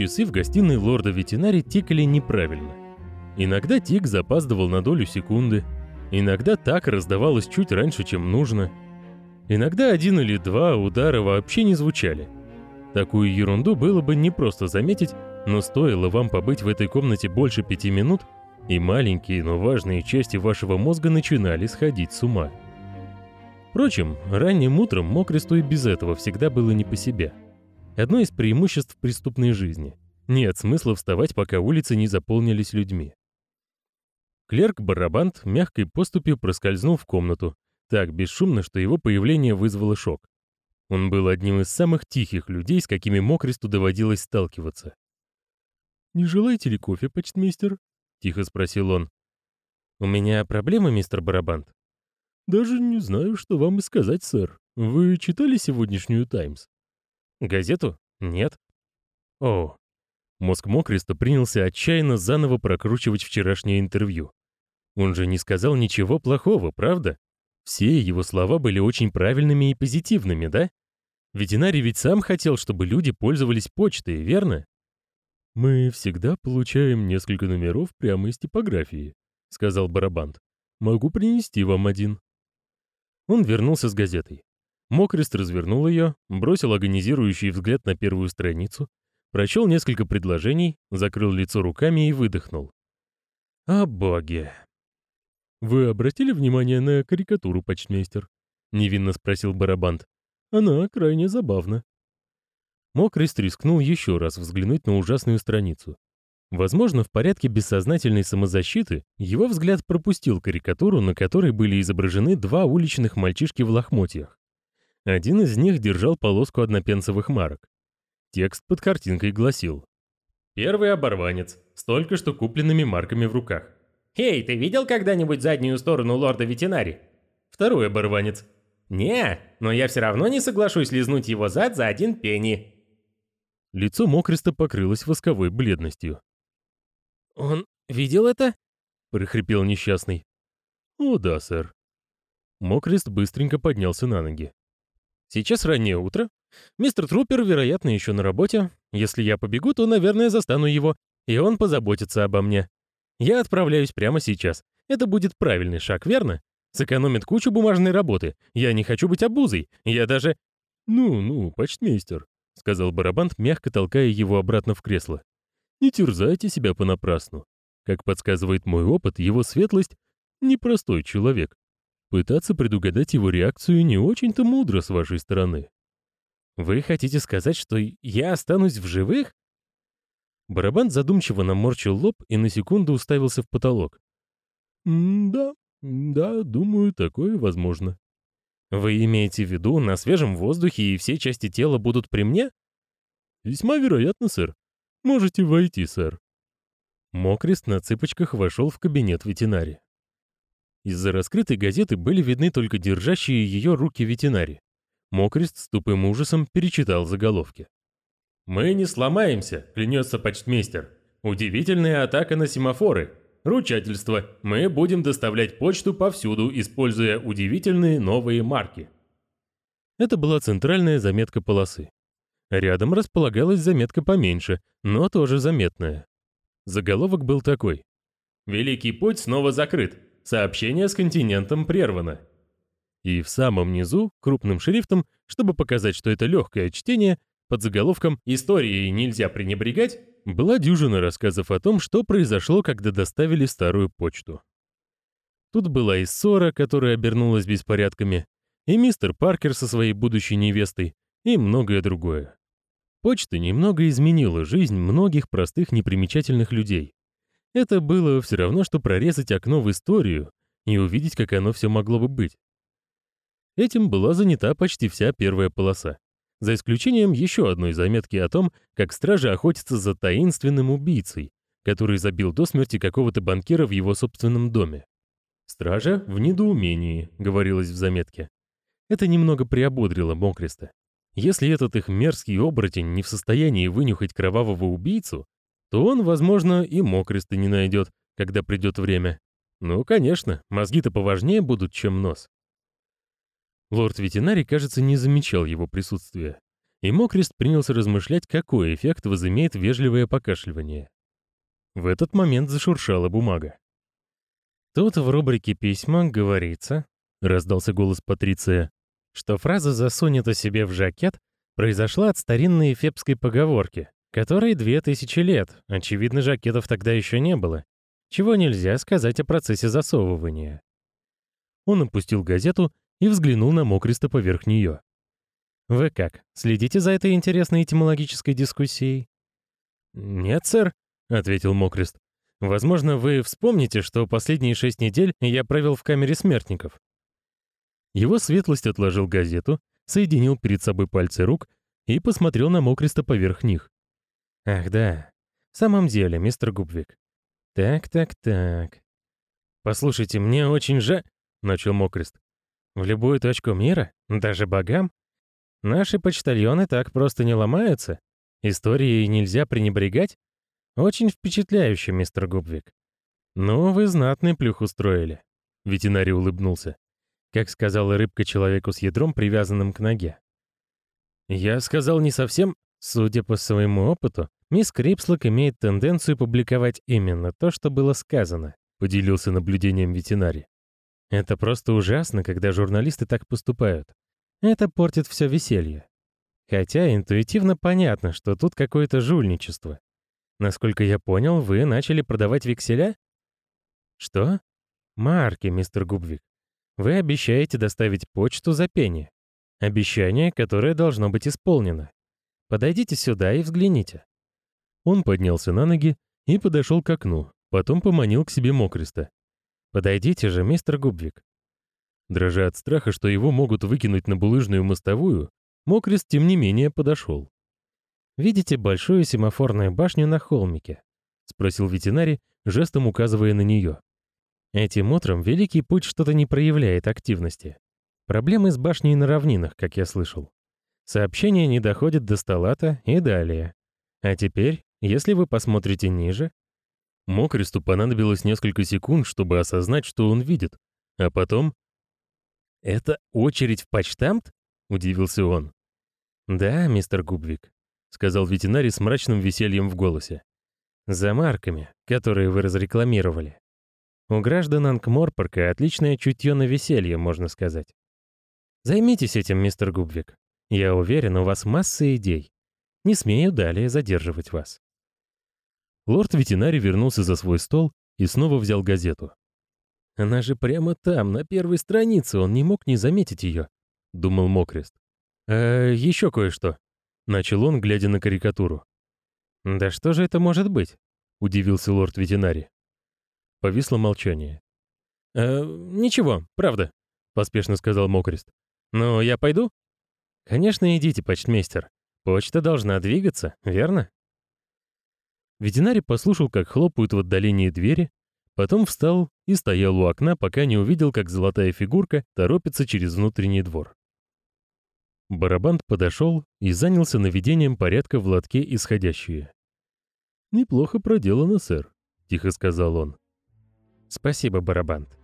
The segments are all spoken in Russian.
часы в гостиной лорда ветеринари тикали неправильно. Иногда тик запаздывал на долю секунды, иногда так раздавалось чуть раньше, чем нужно. Иногда один или два удара вообще не звучали. Такую ерунду было бы непросто заметить, но стоило вам побыть в этой комнате больше пяти минут, и маленькие, но важные части вашего мозга начинали сходить с ума. Впрочем, ранним утром Мокресту и без этого всегда было не по себе. Одно из преимуществ преступной жизни. Нет смысла вставать, пока улицы не заполнились людьми. Клерк Барабант мягкой поступью проскользнул в комнату, так бесшумно, что его появление вызвало шок. Он был одним из самых тихих людей, с какими Мокресту доводилось сталкиваться. «Не желаете ли кофе, почтмейстер?» — тихо спросил он. «У меня проблемы, мистер Барабант?» «Даже не знаю, что вам и сказать, сэр. Вы читали сегодняшнюю «Таймс»?» «Газету? Нет». «О». Мозг Мокриста принялся отчаянно заново прокручивать вчерашнее интервью. Он же не сказал ничего плохого, правда? Все его слова были очень правильными и позитивными, да? Ветеринарий ведь сам хотел, чтобы люди пользовались почтой, верно? «Мы всегда получаем несколько номеров прямо из типографии», — сказал Барабант. «Могу принести вам один». Он вернулся с газетой. Мокрест развернул ее, бросил агонизирующий взгляд на первую страницу, прочел несколько предложений, закрыл лицо руками и выдохнул. «О боге!» «Вы обратили внимание на карикатуру, почтмейстер?» — невинно спросил Барабант. «Она крайне забавна». Мокрест рискнул еще раз взглянуть на ужасную страницу. Возможно, в порядке бессознательной самозащиты его взгляд пропустил карикатуру, на которой были изображены два уличных мальчишки в лохмотьях. Один из них держал полоску однопенсовых марок. Текст под картинкой гласил «Первый оборванец, столько что купленными марками в руках. «Эй, ты видел когда-нибудь заднюю сторону лорда ветеринари?» Второй оборванец. «Не, но я все равно не соглашусь лизнуть его зад за один пенни». Лицо Мокриста покрылось восковой бледностью. «Он видел это?» — прохрипел несчастный. «О да, сэр». Мокрист быстренько поднялся на ноги. «Сейчас раннее утро. Мистер Трупер, вероятно, еще на работе. Если я побегу, то, наверное, застану его, и он позаботится обо мне. Я отправляюсь прямо сейчас. Это будет правильный шаг, верно? Сэкономит кучу бумажной работы. Я не хочу быть обузой. Я даже... «Ну-ну, почтмейстер», — сказал Барабант, мягко толкая его обратно в кресло. «Не терзайте себя понапрасну. Как подсказывает мой опыт, его светлость — непростой человек. Пытаться предугадать его реакцию не очень-то мудро с вашей стороны». «Вы хотите сказать, что я останусь в живых?» Барабан задумчиво наморщил лоб и на секунду уставился в потолок. «Да, да, думаю, такое возможно». «Вы имеете в виду, на свежем воздухе и все части тела будут при мне?» «Весьма вероятно, сэр. Можете войти, сэр». Мокрест на цыпочках вошел в кабинет ветеринари. Из-за раскрытой газеты были видны только держащие ее руки ветеринари. Мокрест с тупым ужасом перечитал заголовки. «Мы не сломаемся», — клянется почтмейстер. «Удивительная атака на семафоры. Ручательство. Мы будем доставлять почту повсюду, используя удивительные новые марки». Это была центральная заметка полосы. Рядом располагалась заметка поменьше, но тоже заметная. Заголовок был такой. «Великий путь снова закрыт. Сообщение с континентом прервано». И в самом низу, крупным шрифтом, чтобы показать, что это легкое чтение, под заголовком «Историей нельзя пренебрегать» была дюжина рассказов о том, что произошло, когда доставили старую почту. Тут была и ссора, которая обернулась беспорядками, и мистер Паркер со своей будущей невестой, и многое другое. Почта немного изменила жизнь многих простых непримечательных людей. Это было все равно, что прорезать окно в историю и увидеть, как оно все могло бы быть. Этим была занята почти вся первая полоса за исключением еще одной заметки о том, как стражи охотятся за таинственным убийцей, который забил до смерти какого-то банкира в его собственном доме. «Стража в недоумении», — говорилось в заметке. Это немного приободрило Мокреста. Если этот их мерзкий оборотень не в состоянии вынюхать кровавого убийцу, то он, возможно, и Мокреста не найдет, когда придет время. Ну, конечно, мозги-то поважнее будут, чем нос. Лорд Ветеринарий, кажется, не замечал его присутствия. и Мокрест принялся размышлять, какой эффект возымеет вежливое покашливание. В этот момент зашуршала бумага. «Тут в рубрике «Письма» говорится», — раздался голос Патриция, что фраза «засунет о себе в жакет» произошла от старинной эфепской поговорки, которой две тысячи лет, очевидно, жакетов тогда еще не было, чего нельзя сказать о процессе засовывания. Он опустил газету и взглянул на Мокриста поверх нее. «Вы как, следите за этой интересной этимологической дискуссией?» «Нет, сэр», — ответил Мокрист. «Возможно, вы вспомните, что последние шесть недель я провел в камере смертников». Его светлость отложил газету, соединил перед собой пальцы рук и посмотрел на Мокриста поверх них. «Ах да, в самом деле, мистер Губвик. Так, так, так. Послушайте, мне очень жаль...» — начал Мокрист. «В любую точку мира? Даже богам? Наши почтальоны так просто не ломаются. Историей нельзя пренебрегать. Очень впечатляюще, мистер Губвик. Ну, вы знатный плюх устроили. Ветеринарий улыбнулся. Как сказала рыбка человеку с ядром, привязанным к ноге. Я сказал не совсем, судя по своему опыту, мисс Крипслок имеет тенденцию публиковать именно то, что было сказано, поделился наблюдением ветеринарий. Это просто ужасно, когда журналисты так поступают. Это портит все веселье. Хотя интуитивно понятно, что тут какое-то жульничество. Насколько я понял, вы начали продавать векселя? Что? Марки, мистер Губвик. Вы обещаете доставить почту за пени. Обещание, которое должно быть исполнено. Подойдите сюда и взгляните. Он поднялся на ноги и подошел к окну, потом поманил к себе Мокриста. «Подойдите же, мистер Губвик. Дрожа от страха, что его могут выкинуть на булыжную мостовую, Мокрест, тем не менее, подошел. «Видите большую семафорную башню на холмике?» — спросил ветеринарий, жестом указывая на нее. Этим утром Великий Путь что-то не проявляет активности. Проблемы с башней на равнинах, как я слышал. Сообщения не доходят до Сталата и далее. А теперь, если вы посмотрите ниже... Мокресту понадобилось несколько секунд, чтобы осознать, что он видит, а потом «Это очередь в почтамт?» — удивился он. «Да, мистер Губвик», — сказал ветеринарий с мрачным весельем в голосе. «За марками, которые вы разрекламировали. У граждан Анкморпорка отличное чутье на веселье, можно сказать. Займитесь этим, мистер Губвик. Я уверен, у вас масса идей. Не смею далее задерживать вас». Лорд-ветеринарий вернулся за свой стол и снова взял газету. Она же прямо там, на первой странице, он не мог не заметить ее, думал Мокрест. «Э, еще кое-что», — начал он, глядя на карикатуру. «Да что же это может быть?» — удивился лорд-ветеринарий. Повисло молчание. «Э, ничего, правда», — поспешно сказал Мокрест. «Но я пойду?» «Конечно, идите, почтмейстер. Почта должна двигаться, верно?» Ветеринарий послушал, как хлопают в отдалении двери, Потом встал и стоял у окна, пока не увидел, как золотая фигурка торопится через внутренний двор. Барабант подошел и занялся наведением порядка в лотке исходящие. «Неплохо проделано, сэр», — тихо сказал он. «Спасибо, Барабант».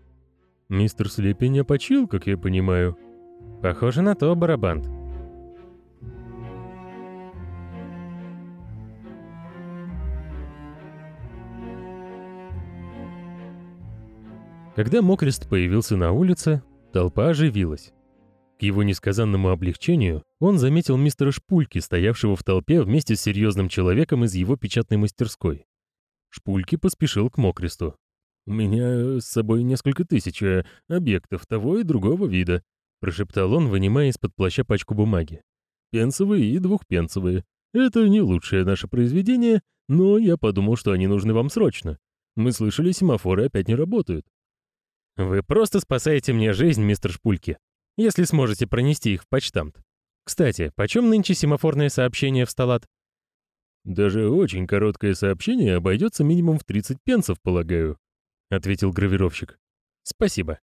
«Мистер Слепень опочил, как я понимаю». «Похоже на то, Барабант», Когда Мокрест появился на улице, толпа оживилась. К его несказанному облегчению он заметил мистера Шпульки, стоявшего в толпе вместе с серьезным человеком из его печатной мастерской. Шпульки поспешил к Мокресту. «У меня с собой несколько тысяч э, объектов того и другого вида», прошептал он, вынимая из-под плаща пачку бумаги. «Пенсовые и двухпенсовые. Это не лучшее наше произведение, но я подумал, что они нужны вам срочно. Мы слышали, семафоры опять не работают. Вы просто спасаете мне жизнь, мистер Шпульки, если сможете пронести их в почтамт. Кстати, почем нынче семафорное сообщение в Сталат? Даже очень короткое сообщение обойдется минимум в 30 пенсов, полагаю, ответил гравировщик. Спасибо.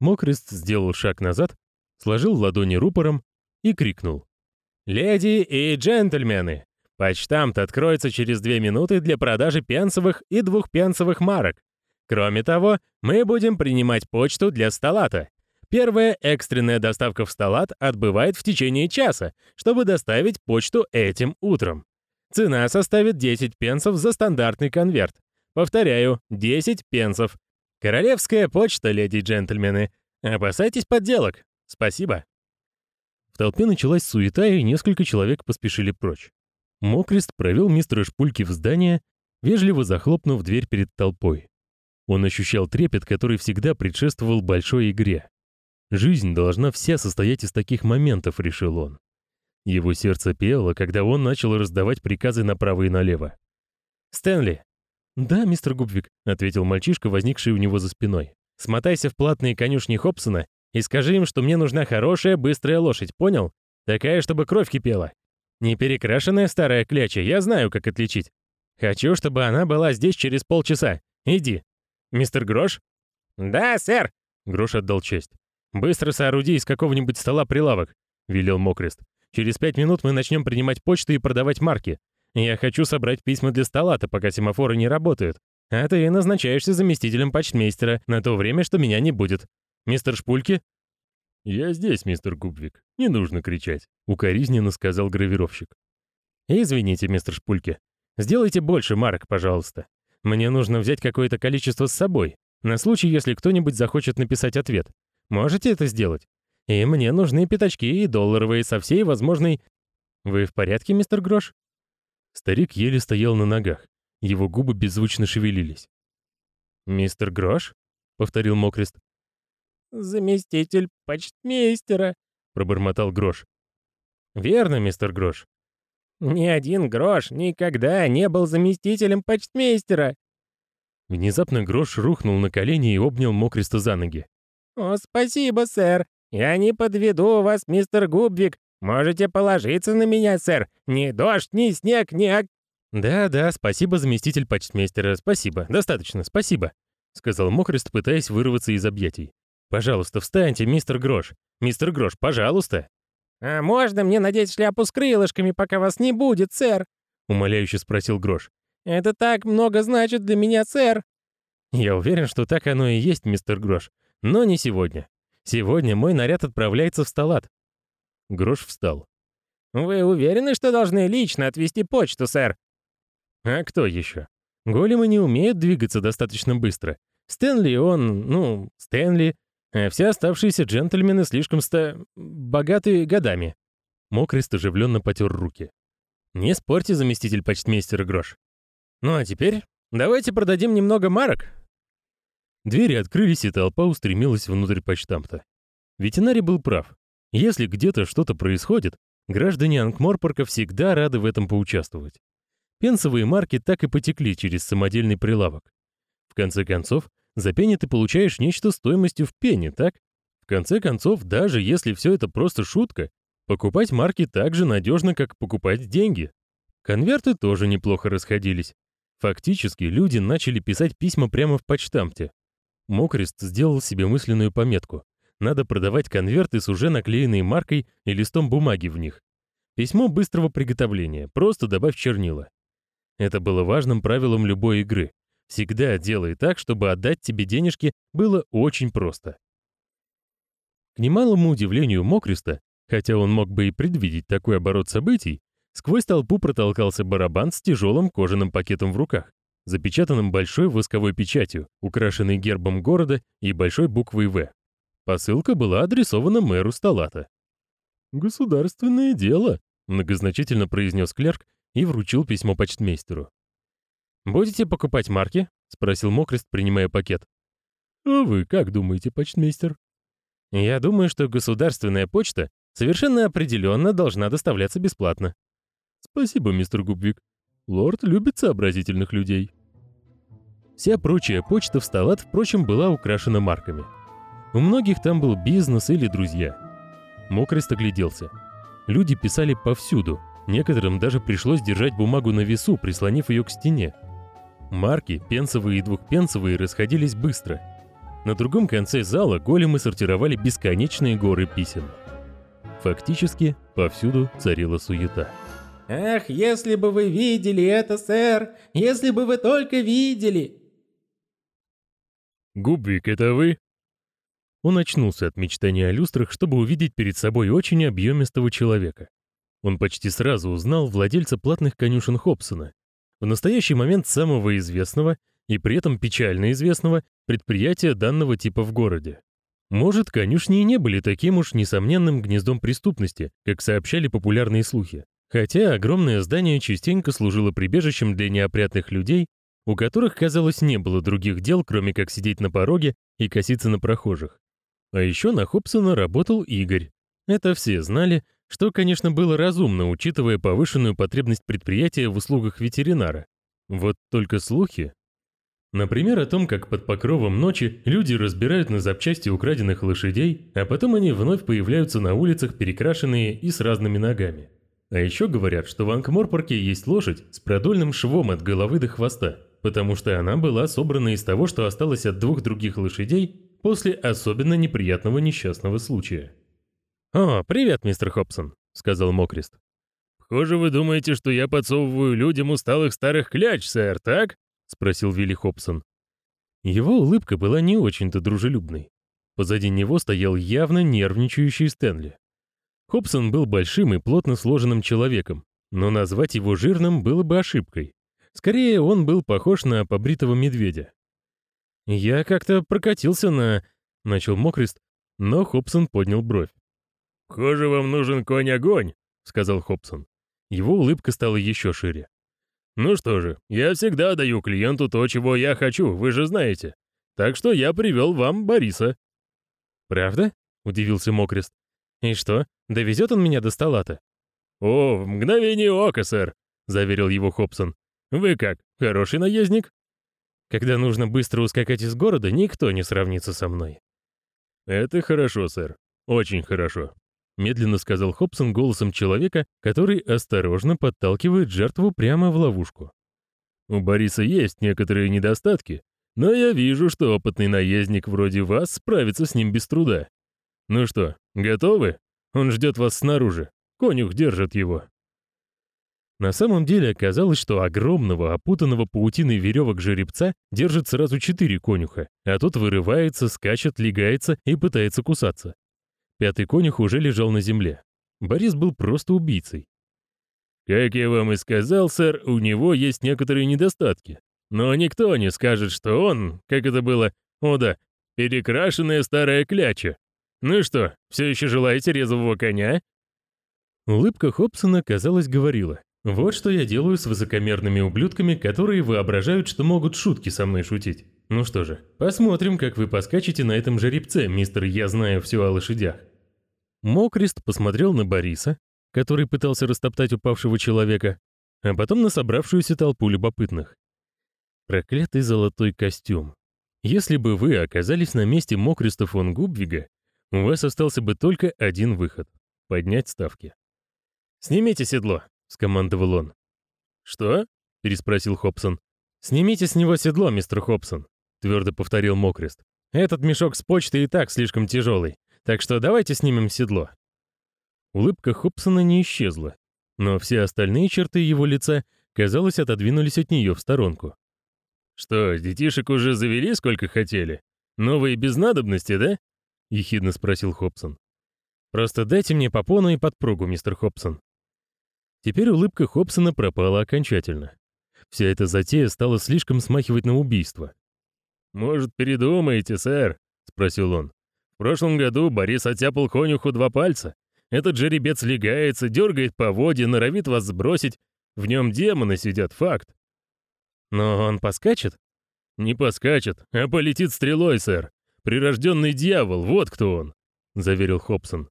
Мокрест сделал шаг назад, сложил ладони рупором и крикнул. «Леди и джентльмены, почтамт откроется через две минуты для продажи пенсовых и двухпенсовых марок. Кроме того, мы будем принимать почту для столата. Первая экстренная доставка в Сталат отбывает в течение часа, чтобы доставить почту этим утром. Цена составит 10 пенсов за стандартный конверт. Повторяю, 10 пенсов. Королевская почта, леди и джентльмены. Опасайтесь подделок. Спасибо. В толпе началась суета, и несколько человек поспешили прочь. Мокрест провел мистера Шпульки в здание, вежливо захлопнув дверь перед толпой. Он ощущал трепет, который всегда предшествовал большой игре. Жизнь должна вся состоять из таких моментов, решил он. Его сердце пело, когда он начал раздавать приказы направо и налево. «Стэнли!» «Да, мистер Губвик», — ответил мальчишка, возникший у него за спиной. «Смотайся в платные конюшни Хобсона и скажи им, что мне нужна хорошая, быстрая лошадь, понял? Такая, чтобы кровь кипела. Не перекрашенная старая кляча, я знаю, как отличить. Хочу, чтобы она была здесь через полчаса. Иди. Мистер Грош? Да, сэр. Грош отдал честь. Быстро сооруди из какого-нибудь стола прилавок, велел Мокрест. Через пять минут мы начнем принимать почту и продавать марки. Я хочу собрать письма для стола-то, пока семафоры не работают. А ты назначаешься заместителем почтмейстера на то время, что меня не будет. Мистер Шпульки?» «Я здесь, мистер Губвик. Не нужно кричать», — укоризненно сказал гравировщик. «Извините, мистер Шпульки. Сделайте больше марок, пожалуйста. Мне нужно взять какое-то количество с собой, на случай, если кто-нибудь захочет написать ответ. Можете это сделать? И мне нужны пятачки и долларовые со всей возможной... Вы в порядке, мистер Грош?» Старик еле стоял на ногах. Его губы беззвучно шевелились. «Мистер Грош?» — повторил Мокрест заместитель почтмейстера», — пробормотал Грош. «Верно, мистер Грош». «Ни один Грош никогда не был заместителем почтмейстера». Внезапно Грош рухнул на колени и обнял Мокриста за ноги. «О, спасибо, сэр. Я не подведу вас, мистер Губвик. Можете положиться на меня, сэр. Ни дождь, ни снег, ни ок...» «Да-да, спасибо, заместитель почтмейстера, спасибо. Достаточно, спасибо», — сказал Мокрист, пытаясь вырваться из объятий. «Пожалуйста, встаньте, мистер Грош. Мистер Грош, пожалуйста». «А можно мне надеть шляпу с крылышками, пока вас не будет, сэр?» — умоляюще спросил Грош. «Это так много значит для меня, сэр». «Я уверен, что так оно и есть, мистер Грош. Но не сегодня. Сегодня мой наряд отправляется в столат». Грош встал. «Вы уверены, что должны лично отвезти почту, сэр?» «А кто еще? Големы не умеют двигаться достаточно быстро. Стэнли, он, ну, Стэнли, а все оставшиеся джентльмены слишком ста... богаты годами. Мокрест оживленно потер руки. Не спорьте, заместитель почтмейстера Грош. Ну а теперь давайте продадим немного марок. Двери открылись, и толпа устремилась внутрь почтамта. Ветеринарий был прав. Если где-то что-то происходит, граждане Ангморпорка всегда рады в этом поучаствовать. Пенсовые марки так и потекли через самодельный прилавок. В конце концов, за пенни ты получаешь нечто стоимостью в пенни, так? В конце концов, даже если все это просто шутка, покупать марки так же надежно, как покупать деньги. Конверты тоже неплохо расходились. Фактически, люди начали писать письма прямо в почтамте. Мокрест сделал себе мысленную пометку. Надо продавать конверты с уже наклеенной маркой и листом бумаги в них. Письмо быстрого приготовления, просто добавь чернила. Это было важным правилом любой игры. Всегда делай так, чтобы отдать тебе денежки было очень просто. К немалому удивлению Мокриста, хотя он мог бы и предвидеть такой оборот событий, сквозь толпу протолкался барабан с тяжелым кожаным пакетом в руках, запечатанным большой восковой печатью, украшенной гербом города и большой буквой «В». Посылка была адресована мэру Сталата. «Государственное дело», — многозначительно произнес клерк и вручил письмо почтмейстеру. «Будете покупать марки?» — спросил Мокрест, принимая пакет. «А вы как думаете, почтмейстер?» «Я думаю, что государственная почта совершенно определенно должна доставляться бесплатно». «Спасибо, мистер Губвик. Лорд любит сообразительных людей». Вся прочая почта в Сталат, впрочем, была украшена марками. У многих там был бизнес или друзья. Мокрест огляделся. Люди писали повсюду, некоторым даже пришлось держать бумагу на весу, прислонив ее к стене. Марки, пенсовые и двухпенсовые, расходились быстро. На другом конце зала големы сортировали бесконечные горы писем. Фактически, повсюду царила суета. «Ах, если бы вы видели это, сэр! Если бы вы только видели!» «Губвик, это вы?» Он очнулся от мечтания о люстрах, чтобы увидеть перед собой очень объемистого человека. Он почти сразу узнал владельца платных конюшен Хобсона, в настоящий момент самого известного и при этом печально известного предприятия данного типа в городе. Может, конюшни и не были таким уж несомненным гнездом преступности, как сообщали популярные слухи, хотя огромное здание частенько служило прибежищем для неопрятных людей, у которых, казалось, не было других дел, кроме как сидеть на пороге и коситься на прохожих. А еще на Хобсона работал Игорь. Это все знали, что, конечно, было разумно, учитывая повышенную потребность предприятия в услугах ветеринара. Вот только слухи Например, о том, как под покровом ночи люди разбирают на запчасти украденных лошадей, а потом они вновь появляются на улицах перекрашенные и с разными ногами. А еще говорят, что в Анкморпорке есть лошадь с продольным швом от головы до хвоста, потому что она была собрана из того, что осталось от двух других лошадей после особенно неприятного несчастного случая. «О, привет, мистер Хобсон», — сказал Мокрест. «Похоже, вы думаете, что я подсовываю людям усталых старых кляч, сэр, так?» спросил Вилли Хобсон. Его улыбка была не очень-то дружелюбной. Позади него стоял явно нервничающий Стэнли. Хобсон был большим и плотно сложенным человеком, но назвать его жирным было бы ошибкой. Скорее, он был похож на побритого медведя. «Я как-то прокатился на...» — начал Мокрест, но Хобсон поднял бровь. «Похоже, вам нужен конь-огонь», — сказал Хобсон. Его улыбка стала еще шире. «Ну что же, я всегда даю клиенту то, чего я хочу, вы же знаете. Так что я привел вам Бориса». «Правда?» — удивился Мокрест. «И что, довезет он меня до стола-то?» «О, в мгновение ока, сэр», — заверил его Хобсон. «Вы как, хороший наездник?» «Когда нужно быстро ускакать из города, никто не сравнится со мной». «Это хорошо, сэр. Очень хорошо медленно сказал Хобсон голосом человека, который осторожно подталкивает жертву прямо в ловушку. У Бориса есть некоторые недостатки, но я вижу, что опытный наездник вроде вас справится с ним без труда. Ну что, готовы? Он ждет вас снаружи. Конюх держит его. На самом деле оказалось, что огромного, опутанного паутиной веревок жеребца держит сразу четыре конюха, а тот вырывается, скачет, легается и пытается кусаться. Пятый конюх уже лежал на земле. Борис был просто убийцей. «Как я вам и сказал, сэр, у него есть некоторые недостатки. Но никто не скажет, что он, как это было, о да, перекрашенная старая кляча. Ну что, все еще желаете резвого коня?» Улыбка Хобсона, казалось, говорила. «Вот что я делаю с высокомерными ублюдками, которые воображают, что могут шутки со мной шутить. Ну что же, посмотрим, как вы поскачете на этом жеребце, мистер «Я знаю все о лошадях». Мокрест посмотрел на Бориса, который пытался растоптать упавшего человека, а потом на собравшуюся толпу любопытных. Проклятый золотой костюм. Если бы вы оказались на месте Мокреста фон Губвига, у вас остался бы только один выход — поднять ставки. «Снимите седло», — скомандовал он. «Что?» — переспросил Хобсон. «Снимите с него седло, мистер Хобсон», — твердо повторил Мокрест. «Этот мешок с почты и так слишком тяжелый. Так что давайте снимем седло». Улыбка Хобсона не исчезла, но все остальные черты его лица, казалось, отодвинулись от нее в сторонку. «Что, детишек уже завели сколько хотели? Новые без надобности, да?» — ехидно спросил Хобсон. «Просто дайте мне попону и подпругу, мистер Хобсон». Теперь улыбка Хобсона пропала окончательно. Вся эта затея стала слишком смахивать на убийство. «Может, передумаете, сэр?» — спросил он. В прошлом году Борис оттяпал конюху два пальца. Этот жеребец легается, дергает по воде, норовит вас сбросить. В нем демоны сидят, факт. Но он поскачет? Не поскачет, а полетит стрелой, сэр. Прирожденный дьявол, вот кто он, заверил Хобсон.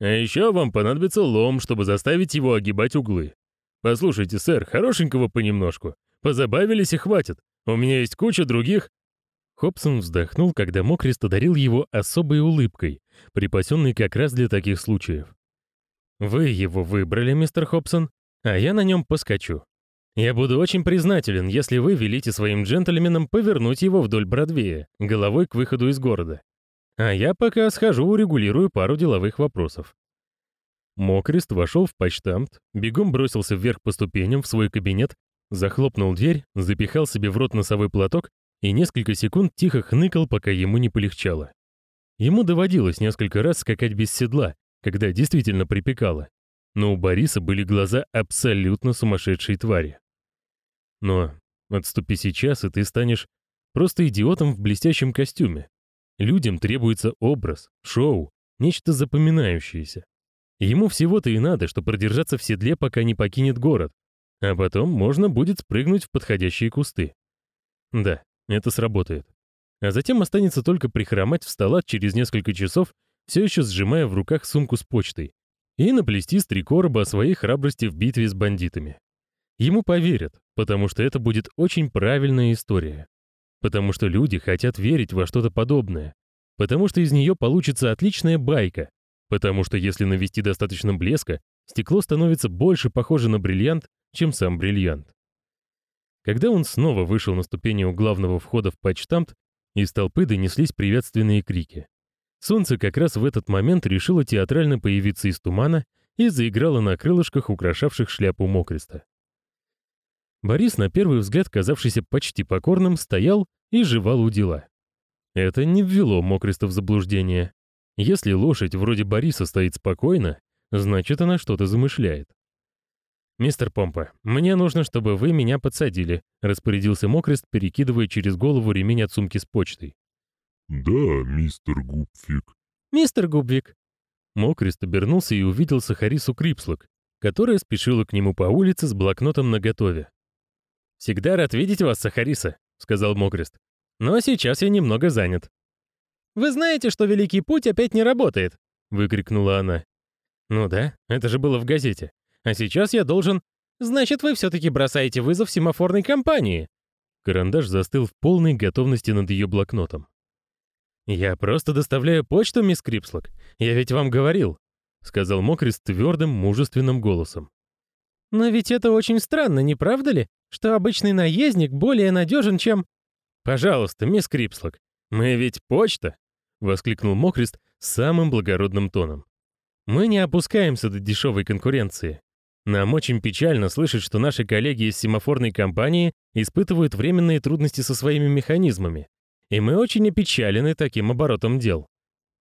А еще вам понадобится лом, чтобы заставить его огибать углы. Послушайте, сэр, хорошенького понемножку. Позабавились и хватит. У меня есть куча других Хобсон вздохнул, когда Мокрест одарил его особой улыбкой, припасенной как раз для таких случаев. «Вы его выбрали, мистер Хобсон, а я на нем поскочу. Я буду очень признателен, если вы велите своим джентльменам повернуть его вдоль Бродвея, головой к выходу из города. А я пока схожу урегулирую пару деловых вопросов». Мокрест вошел в почтамт, бегом бросился вверх по ступеням в свой кабинет, захлопнул дверь, запихал себе в рот носовой платок и несколько секунд тихо хныкал, пока ему не полегчало. Ему доводилось несколько раз скакать без седла, когда действительно припекало. Но у Бориса были глаза абсолютно сумасшедшей твари. Но отступи сейчас, и ты станешь просто идиотом в блестящем костюме. Людям требуется образ, шоу, нечто запоминающееся. Ему всего-то и надо, что продержаться в седле, пока не покинет город, а потом можно будет спрыгнуть в подходящие кусты. Да, это сработает. А затем останется только прихромать в столат через несколько часов, все еще сжимая в руках сумку с почтой, и наплести с три короба о своей храбрости в битве с бандитами. Ему поверят, потому что это будет очень правильная история. Потому что люди хотят верить во что-то подобное. Потому что из нее получится отличная байка. Потому что если навести достаточно блеска, стекло становится больше похоже на бриллиант, чем сам бриллиант. Когда он снова вышел на ступени у главного входа в почтамт, из толпы донеслись приветственные крики. Солнце как раз в этот момент решило театрально появиться из тумана и заиграло на крылышках, украшавших шляпу Мокриста. Борис, на первый взгляд казавшийся почти покорным, стоял и жевал у дела. Это не ввело Мокриста в заблуждение. Если лошадь вроде Бориса стоит спокойно, значит, она что-то замышляет. «Мистер Помпа, мне нужно, чтобы вы меня подсадили», — распорядился Мокрест, перекидывая через голову ремень от сумки с почтой. «Да, мистер Губфик». «Мистер Губвик». Мокрест обернулся и увидел Сахарису Крипслок, которая спешила к нему по улице с блокнотом наготове. «Всегда рад видеть вас, Сахариса», — сказал Мокрест. «Но сейчас я немного занят». «Вы знаете, что Великий Путь опять не работает?» — выкрикнула она. «Ну да, это же было в газете. А сейчас я должен... Значит, вы все-таки бросаете вызов семафорной компании». Карандаш застыл в полной готовности над ее блокнотом. «Я просто доставляю почту, мисс Крипслок. Я ведь вам говорил», — сказал Мокрис твердым, мужественным голосом. «Но ведь это очень странно, не правда ли? Что обычный наездник более надежен, чем...» «Пожалуйста, мисс Крипслок, мы ведь почта!» — воскликнул Мокрист самым благородным тоном. «Мы не опускаемся до дешевой конкуренции. Нам очень печально слышать, что наши коллеги из семафорной компании испытывают временные трудности со своими механизмами, и мы очень опечалены таким оборотом дел.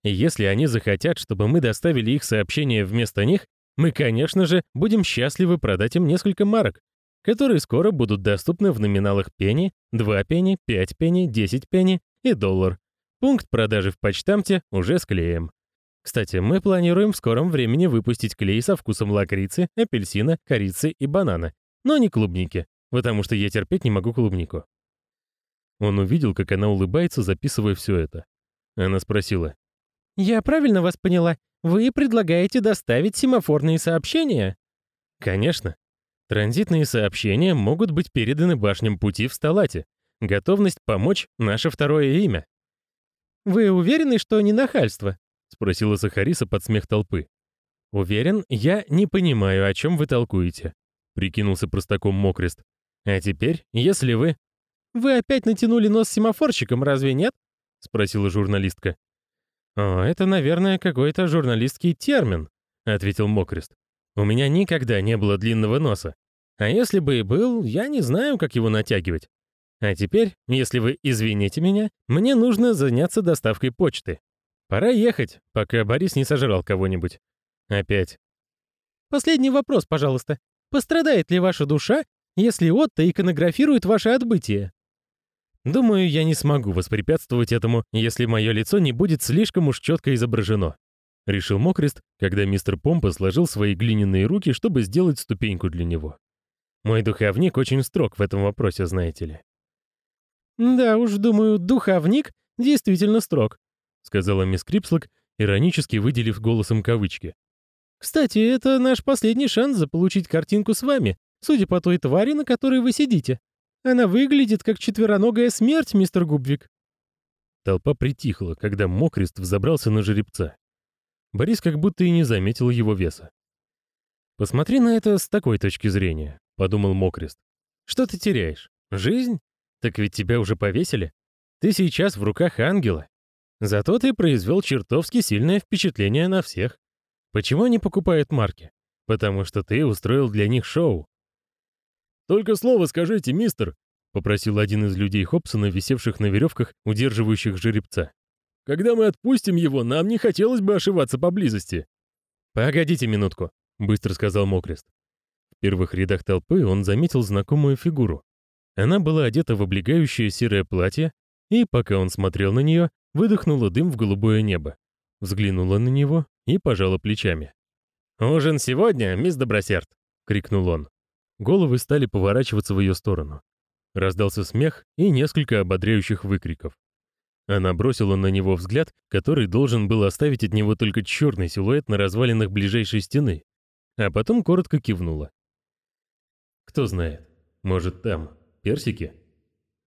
И если они захотят, чтобы мы доставили их сообщение вместо них, мы, конечно же, будем счастливы продать им несколько марок, которые скоро будут доступны в номиналах пенни, 2 пенни, 5 пенни, 10 пенни и доллар. Пункт продажи в почтамте уже с клеем. Кстати, мы планируем в скором времени выпустить клей со вкусом лакрицы, апельсина, корицы и банана, но не клубники, потому что я терпеть не могу клубнику. Он увидел, как она улыбается, записывая все это. Она спросила. «Я правильно вас поняла? Вы предлагаете доставить семафорные сообщения?» «Конечно. Транзитные сообщения могут быть переданы башням пути в Сталате. Готовность помочь — наше второе имя». «Вы уверены, что не нахальство?» — спросила Сахариса под смех толпы. «Уверен, я не понимаю, о чем вы толкуете», — прикинулся простаком Мокрест. «А теперь, если вы...» «Вы опять натянули нос семафорщиком, разве нет?» — спросила журналистка. «О, это, наверное, какой-то журналистский термин», — ответил Мокрест. «У меня никогда не было длинного носа. А если бы и был, я не знаю, как его натягивать. А теперь, если вы извините меня, мне нужно заняться доставкой почты. Пора ехать, пока Борис не сожрал кого-нибудь. Опять. Последний вопрос, пожалуйста. Пострадает ли ваша душа, если Отто иконографирует ваше отбытие? Думаю, я не смогу воспрепятствовать этому, если мое лицо не будет слишком уж четко изображено. Решил Мокрест, когда мистер Помпа сложил свои глиняные руки, чтобы сделать ступеньку для него. Мой духовник очень строг в этом вопросе, знаете ли. Да уж, думаю, духовник действительно строг. — сказала мисс Крипслок, иронически выделив голосом кавычки. «Кстати, это наш последний шанс заполучить картинку с вами, судя по той твари, на которой вы сидите. Она выглядит как четвероногая смерть, мистер Губвик». Толпа притихла, когда Мокрест взобрался на жеребца. Борис как будто и не заметил его веса. «Посмотри на это с такой точки зрения», — подумал Мокрест. «Что ты теряешь? Жизнь? Так ведь тебя уже повесили. Ты сейчас в руках ангела, Зато ты произвел чертовски сильное впечатление на всех. Почему они покупают марки? Потому что ты устроил для них шоу. «Только слово скажите, мистер», — попросил один из людей Хобсона, висевших на веревках, удерживающих жеребца. Когда мы отпустим его, нам не хотелось бы ошиваться поблизости». «Погодите минутку», — быстро сказал Мокрест. В первых рядах толпы он заметил знакомую фигуру. Она была одета в облегающее серое платье, и, пока он смотрел на нее, выдохнула дым в голубое небо. Взглянула на него и пожала плечами. «Ужин сегодня, мисс Добросерд!» — крикнул он. Головы стали поворачиваться в ее сторону. Раздался смех и несколько ободряющих выкриков. Она бросила на него взгляд, который должен был оставить от него только черный силуэт на развалинах ближайшей стены, а потом коротко кивнула. Кто знает, может там персики?